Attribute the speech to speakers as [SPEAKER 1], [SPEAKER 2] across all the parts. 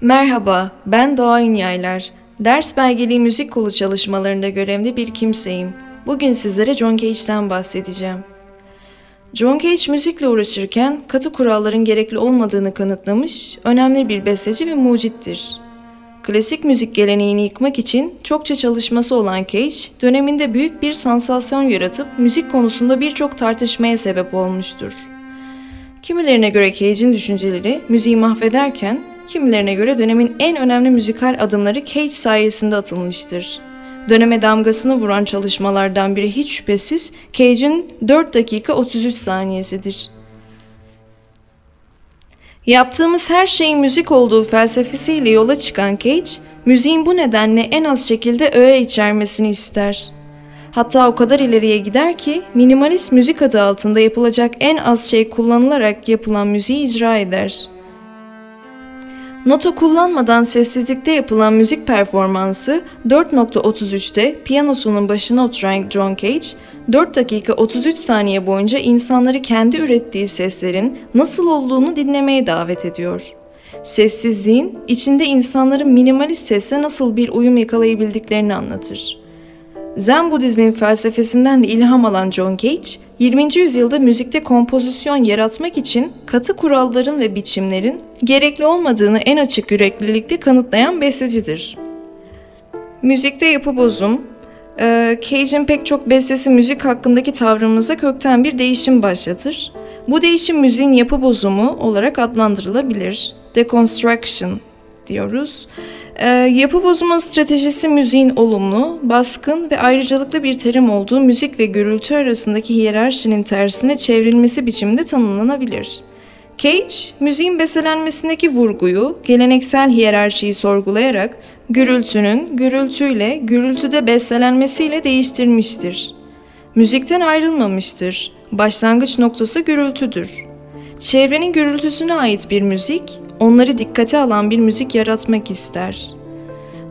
[SPEAKER 1] Merhaba, ben Doğa Yaylar. Ders belgeli müzik kolu çalışmalarında görevli bir kimseyim. Bugün sizlere John Cage'den bahsedeceğim. John Cage müzikle uğraşırken katı kuralların gerekli olmadığını kanıtlamış, önemli bir besteci ve mucittir. Klasik müzik geleneğini yıkmak için çokça çalışması olan Cage, döneminde büyük bir sansasyon yaratıp müzik konusunda birçok tartışmaya sebep olmuştur. Kimilerine göre Cage'in düşünceleri müziği mahvederken, kimilerine göre dönemin en önemli müzikal adımları Cage sayesinde atılmıştır. Döneme damgasını vuran çalışmalardan biri hiç şüphesiz Cage'in 4 dakika 33 saniyesidir. Yaptığımız her şeyin müzik olduğu felsefesiyle yola çıkan Cage, müziğin bu nedenle en az şekilde öğe içermesini ister. Hatta o kadar ileriye gider ki minimalist müzik adı altında yapılacak en az şey kullanılarak yapılan müziği icra eder. Nota kullanmadan sessizlikte yapılan müzik performansı 4.33'te piyanosunun başına oturan John Cage, 4 dakika 33 saniye boyunca insanları kendi ürettiği seslerin nasıl olduğunu dinlemeye davet ediyor. Sessizliğin içinde insanların minimalist sesle nasıl bir uyum yakalayabildiklerini anlatır. Zen Budizmin felsefesinden de ilham alan John Cage, 20. yüzyılda müzikte kompozisyon yaratmak için katı kuralların ve biçimlerin gerekli olmadığını en açık yüreklilikle kanıtlayan bestecidir. Müzikte yapı bozum, e, Cage'in pek çok bestesi müzik hakkındaki tavrımıza kökten bir değişim başlatır. Bu değişim müziğin yapı bozumu olarak adlandırılabilir. Deconstruction diyoruz. E, yapı bozma stratejisi müziğin olumlu, baskın ve ayrıcalıklı bir terim olduğu müzik ve gürültü arasındaki hiyerarşinin tersine çevrilmesi biçiminde tanımlanabilir. Cage, müziğin bestelenmesindeki vurguyu, geleneksel hiyerarşiyi sorgulayarak gürültünün gürültüyle, gürültüde bestelenmesiyle değiştirmiştir. Müzikten ayrılmamıştır. Başlangıç noktası gürültüdür. Çevrenin gürültüsüne ait bir müzik, onları dikkate alan bir müzik yaratmak ister.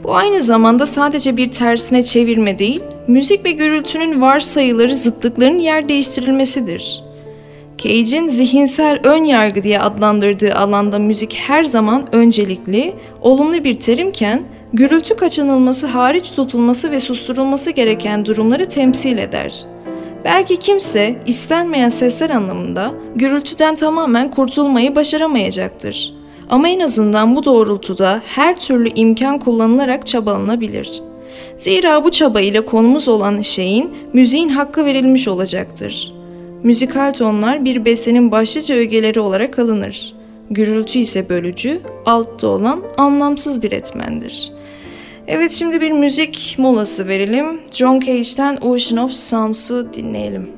[SPEAKER 1] Bu aynı zamanda sadece bir tersine çevirme değil, müzik ve gürültünün varsayıları zıtlıkların yer değiştirilmesidir. Cage'in zihinsel ön yargı diye adlandırdığı alanda müzik her zaman öncelikli, olumlu bir terimken, gürültü kaçınılması hariç tutulması ve susturulması gereken durumları temsil eder.'' Belki kimse istenmeyen sesler anlamında gürültüden tamamen kurtulmayı başaramayacaktır. Ama en azından bu doğrultuda her türlü imkan kullanılarak çabalanabilir. Zira bu çaba ile konumuz olan şeyin müziğin hakkı verilmiş olacaktır. Müzikal tonlar bir bestenin başlıca ögeleri olarak alınır. Gürültü ise bölücü, altta olan anlamsız bir etmendir.'' Evet şimdi bir müzik molası verelim. John Cage'den Ocean of Sounds'u dinleyelim.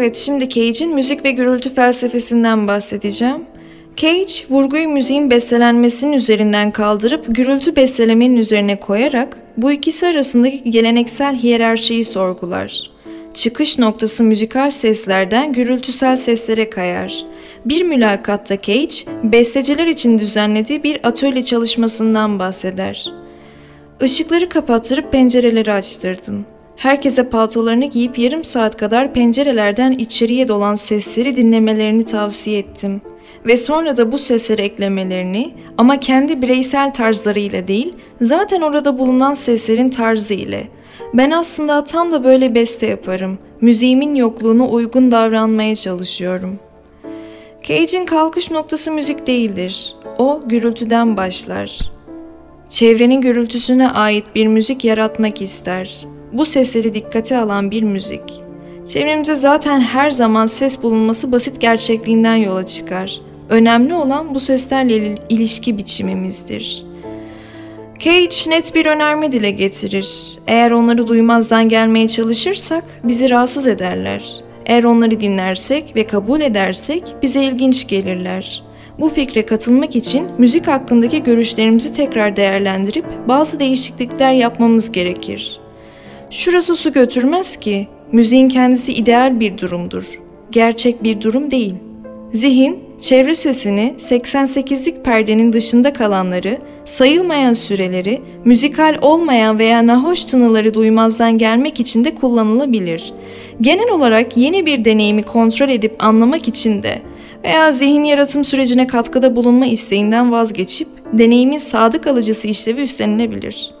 [SPEAKER 1] Evet, şimdi Cage'in müzik ve gürültü felsefesinden bahsedeceğim. Cage, vurguyu müziğin bestelenmesinin üzerinden kaldırıp gürültü bestelemenin üzerine koyarak bu ikisi arasındaki geleneksel hiyerarşiyi sorgular. Çıkış noktası müzikal seslerden gürültüsel seslere kayar. Bir mülakatta Cage, besteciler için düzenlediği bir atölye çalışmasından bahseder. Işıkları kapattırıp pencereleri açtırdım. Herkese paltolarını giyip yarım saat kadar pencerelerden içeriye dolan sesleri dinlemelerini tavsiye ettim. Ve sonra da bu sesleri eklemelerini ama kendi bireysel tarzlarıyla değil, zaten orada bulunan seslerin tarzı ile. Ben aslında tam da böyle beste yaparım. Müziğimin yokluğuna uygun davranmaya çalışıyorum. Cage'in kalkış noktası müzik değildir. O gürültüden başlar. Çevrenin gürültüsüne ait bir müzik yaratmak ister bu sesleri dikkate alan bir müzik. Çevremizde zaten her zaman ses bulunması basit gerçekliğinden yola çıkar. Önemli olan bu seslerle ilişki biçimimizdir. Cage net bir önerme dile getirir. Eğer onları duymazdan gelmeye çalışırsak bizi rahatsız ederler. Eğer onları dinlersek ve kabul edersek bize ilginç gelirler. Bu fikre katılmak için müzik hakkındaki görüşlerimizi tekrar değerlendirip bazı değişiklikler yapmamız gerekir. Şurası su götürmez ki. Müziğin kendisi ideal bir durumdur. Gerçek bir durum değil. Zihin, çevre sesini 88'lik perdenin dışında kalanları, sayılmayan süreleri, müzikal olmayan veya nahoş tınıları duymazdan gelmek için de kullanılabilir. Genel olarak yeni bir deneyimi kontrol edip anlamak için de veya zihin yaratım sürecine katkıda bulunma isteğinden vazgeçip deneyimin sadık alıcısı işlevi üstlenilebilir.''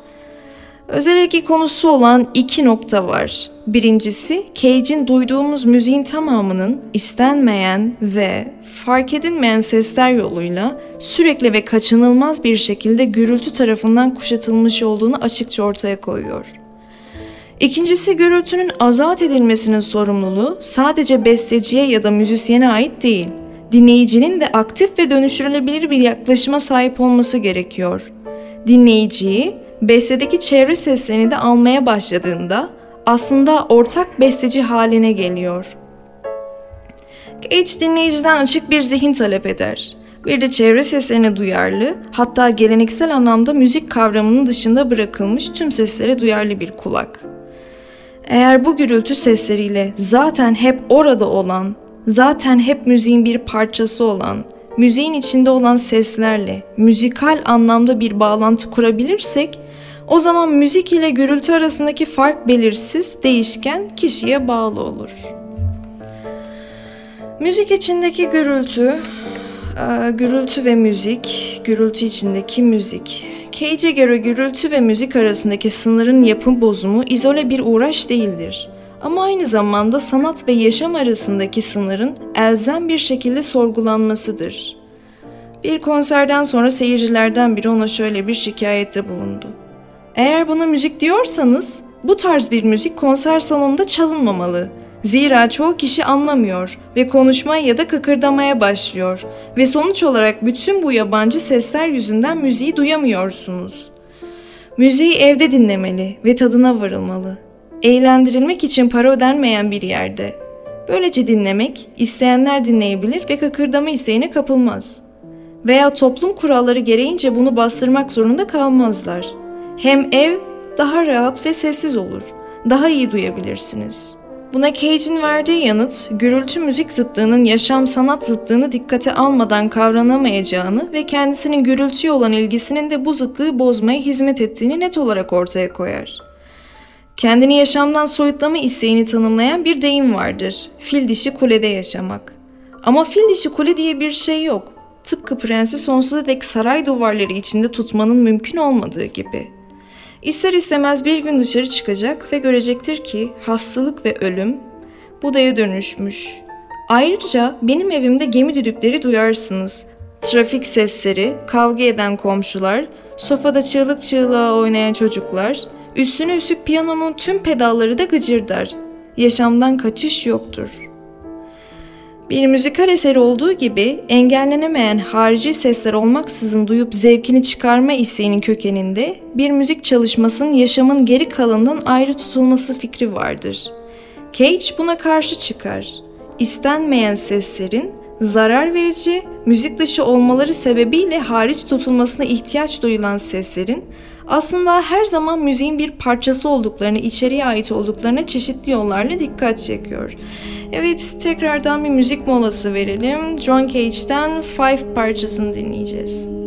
[SPEAKER 1] Özel ilgi konusu olan iki nokta var. Birincisi, Cage'in duyduğumuz müziğin tamamının istenmeyen ve fark edilmeyen sesler yoluyla sürekli ve kaçınılmaz bir şekilde gürültü tarafından kuşatılmış olduğunu açıkça ortaya koyuyor. İkincisi gürültünün azat edilmesinin sorumluluğu sadece besteciye ya da müzisyene ait değil. Dinleyicinin de aktif ve dönüştürülebilir bir yaklaşıma sahip olması gerekiyor. Dinleyiciyi bestedeki çevre seslerini de almaya başladığında aslında ortak besteci haline geliyor. Cage dinleyiciden açık bir zihin talep eder. Bir de çevre seslerine duyarlı, hatta geleneksel anlamda müzik kavramının dışında bırakılmış tüm seslere duyarlı bir kulak. Eğer bu gürültü sesleriyle zaten hep orada olan, zaten hep müziğin bir parçası olan, müziğin içinde olan seslerle müzikal anlamda bir bağlantı kurabilirsek o zaman müzik ile gürültü arasındaki fark belirsiz, değişken, kişiye bağlı olur. Müzik içindeki gürültü, e, gürültü ve müzik, gürültü içindeki müzik. Cage'e göre gürültü ve müzik arasındaki sınırın yapım bozumu izole bir uğraş değildir. Ama aynı zamanda sanat ve yaşam arasındaki sınırın elzem bir şekilde sorgulanmasıdır. Bir konserden sonra seyircilerden biri ona şöyle bir şikayette bulundu. Eğer buna müzik diyorsanız bu tarz bir müzik konser salonunda çalınmamalı. Zira çoğu kişi anlamıyor ve konuşmaya ya da kıkırdamaya başlıyor ve sonuç olarak bütün bu yabancı sesler yüzünden müziği duyamıyorsunuz. Müziği evde dinlemeli ve tadına varılmalı. Eğlendirilmek için para ödenmeyen bir yerde. Böylece dinlemek, isteyenler dinleyebilir ve kıkırdama isteğine kapılmaz. Veya toplum kuralları gereğince bunu bastırmak zorunda kalmazlar.'' Hem ev daha rahat ve sessiz olur. Daha iyi duyabilirsiniz. Buna Cage'in verdiği yanıt, gürültü müzik zıttığının yaşam sanat zıttığını dikkate almadan kavranamayacağını ve kendisinin gürültüye olan ilgisinin de bu zıtlığı bozmaya hizmet ettiğini net olarak ortaya koyar. Kendini yaşamdan soyutlama isteğini tanımlayan bir deyim vardır. Fil dişi kulede yaşamak. Ama fil dişi kule diye bir şey yok. Tıpkı prensi sonsuza dek saray duvarları içinde tutmanın mümkün olmadığı gibi.'' İster istemez bir gün dışarı çıkacak ve görecektir ki hastalık ve ölüm Buda'ya dönüşmüş. Ayrıca benim evimde gemi düdükleri duyarsınız. Trafik sesleri, kavga eden komşular, sofada çığlık çığlığa oynayan çocuklar, üstüne üstlük piyanomun tüm pedalları da gıcırdar. Yaşamdan kaçış yoktur.'' Bir müzikal eseri olduğu gibi engellenemeyen harici sesler olmaksızın duyup zevkini çıkarma isteğinin kökeninde bir müzik çalışmasının yaşamın geri kalanından ayrı tutulması fikri vardır. Cage buna karşı çıkar. İstenmeyen seslerin zarar verici, müzik dışı olmaları sebebiyle hariç tutulmasına ihtiyaç duyulan seslerin aslında her zaman müziğin bir parçası olduklarını, içeriye ait olduklarına çeşitli yollarla dikkat çekiyor. Evet, tekrardan bir müzik molası verelim. John Cage'den Five parçasını dinleyeceğiz.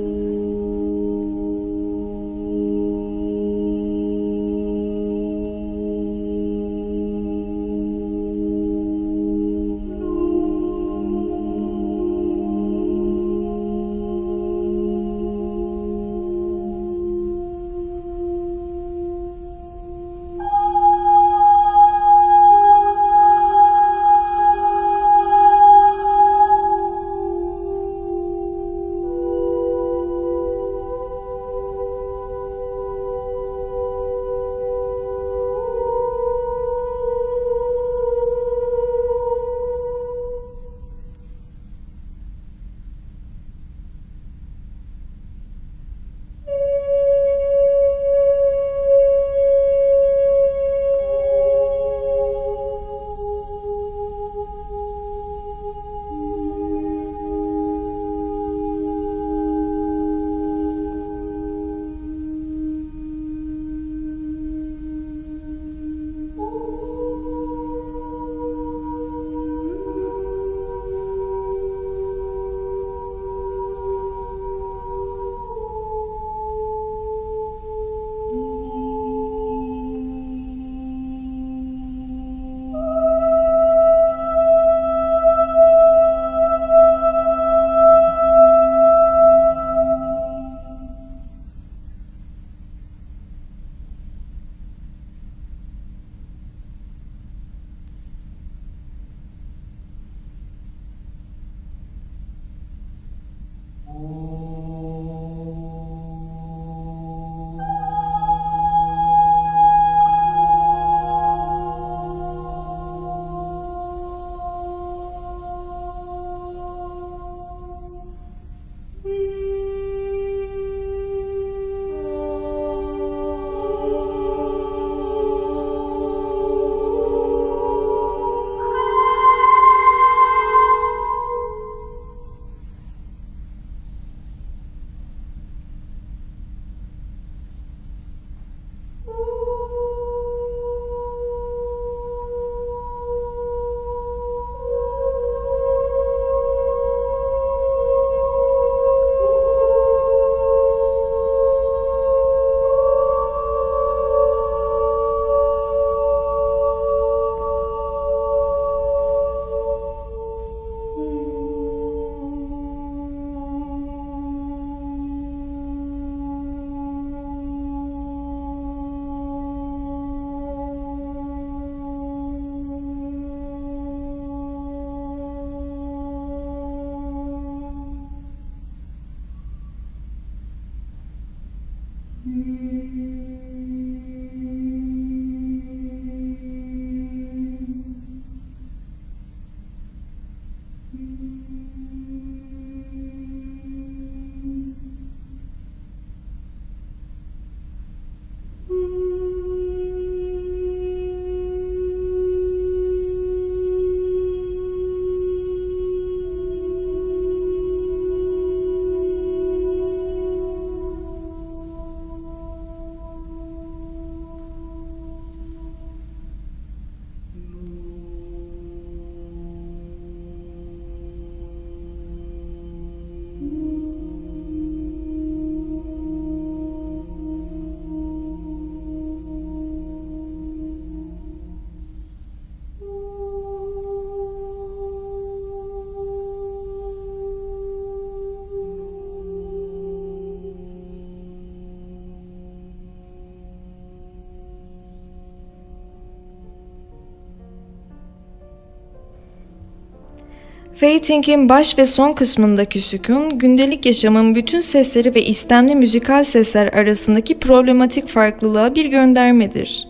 [SPEAKER 1] Fading'in baş ve son kısmındaki sükun, gündelik yaşamın bütün sesleri ve istemli müzikal sesler arasındaki problematik farklılığa bir göndermedir.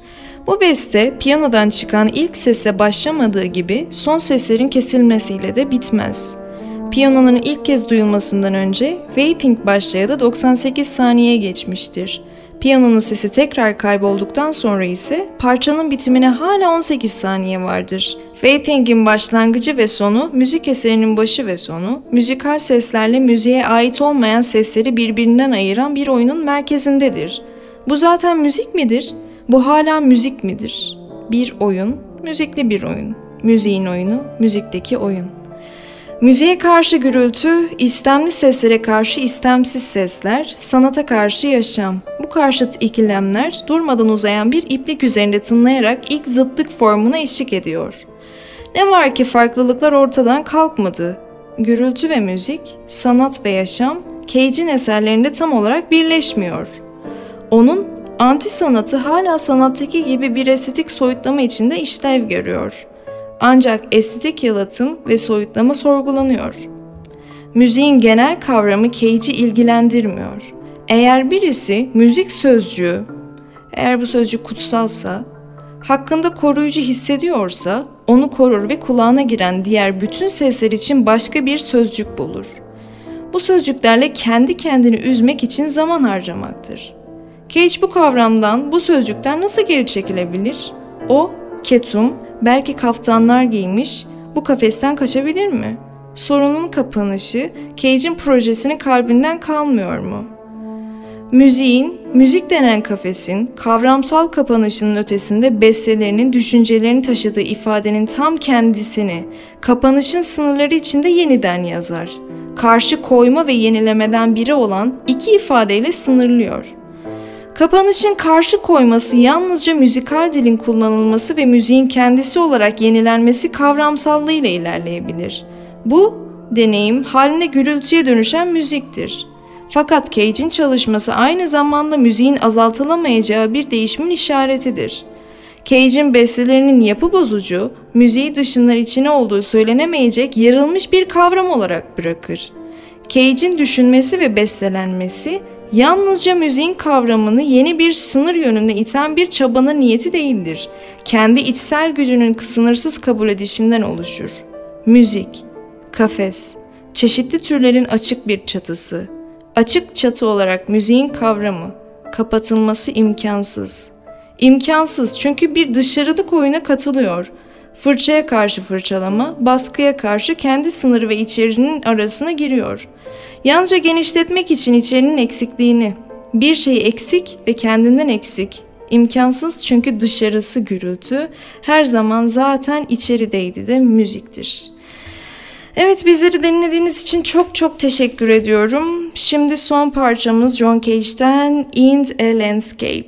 [SPEAKER 1] Bu beste piyanodan çıkan ilk sesle başlamadığı gibi son seslerin kesilmesiyle de bitmez. Piyanonun ilk kez duyulmasından önce Vaping başlayalı 98 saniye geçmiştir. Piyanonun sesi tekrar kaybolduktan sonra ise parçanın bitimine hala 18 saniye vardır. Vaping'in başlangıcı ve sonu, müzik eserinin başı ve sonu, müzikal seslerle müziğe ait olmayan sesleri birbirinden ayıran bir oyunun merkezindedir. Bu zaten müzik midir? Bu hala müzik midir? Bir oyun, müzikli bir oyun. Müziğin oyunu, müzikteki oyun. Müziğe karşı gürültü, istemli seslere karşı istemsiz sesler, sanata karşı yaşam. Bu karşıt ikilemler durmadan uzayan bir iplik üzerinde tınlayarak ilk zıtlık formuna eşlik ediyor. Ne var ki farklılıklar ortadan kalkmadı. Gürültü ve müzik, sanat ve yaşam Cage'in eserlerinde tam olarak birleşmiyor. Onun anti sanatı hala sanattaki gibi bir estetik soyutlama içinde işlev görüyor.'' Ancak estetik yalıtım ve soyutlama sorgulanıyor. Müziğin genel kavramı Cage'i ilgilendirmiyor. Eğer birisi müzik sözcüğü, eğer bu sözcük kutsalsa, hakkında koruyucu hissediyorsa onu korur ve kulağına giren diğer bütün sesler için başka bir sözcük bulur. Bu sözcüklerle kendi kendini üzmek için zaman harcamaktır. Cage bu kavramdan, bu sözcükten nasıl geri çekilebilir? O, ketum, belki kaftanlar giymiş, bu kafesten kaçabilir mi? Sorunun kapanışı Cage'in projesinin kalbinden kalmıyor mu? Müziğin, müzik denen kafesin kavramsal kapanışının ötesinde bestelerinin düşüncelerini taşıdığı ifadenin tam kendisini kapanışın sınırları içinde yeniden yazar. Karşı koyma ve yenilemeden biri olan iki ifadeyle sınırlıyor.'' Kapanışın karşı koyması yalnızca müzikal dilin kullanılması ve müziğin kendisi olarak yenilenmesi kavramsallığıyla ilerleyebilir. Bu deneyim haline gürültüye dönüşen müziktir. Fakat Cage'in çalışması aynı zamanda müziğin azaltılamayacağı bir değişimin işaretidir. Cage'in bestelerinin yapı bozucu, müziği dışınlar içine olduğu söylenemeyecek yarılmış bir kavram olarak bırakır. Cage'in düşünmesi ve bestelenmesi yalnızca müziğin kavramını yeni bir sınır yönünde iten bir çabanın niyeti değildir. Kendi içsel gücünün sınırsız kabul edişinden oluşur. Müzik, kafes, çeşitli türlerin açık bir çatısı. Açık çatı olarak müziğin kavramı, kapatılması imkansız. İmkansız çünkü bir dışarılık oyuna katılıyor. Fırçaya karşı fırçalama, baskıya karşı kendi sınırı ve içerinin arasına giriyor.'' Yalnızca genişletmek için içerinin eksikliğini, bir şey eksik ve kendinden eksik, imkansız çünkü dışarısı gürültü, her zaman zaten içerideydi de müziktir. Evet bizleri dinlediğiniz için çok çok teşekkür ediyorum. Şimdi son parçamız John Cage'den In a Landscape.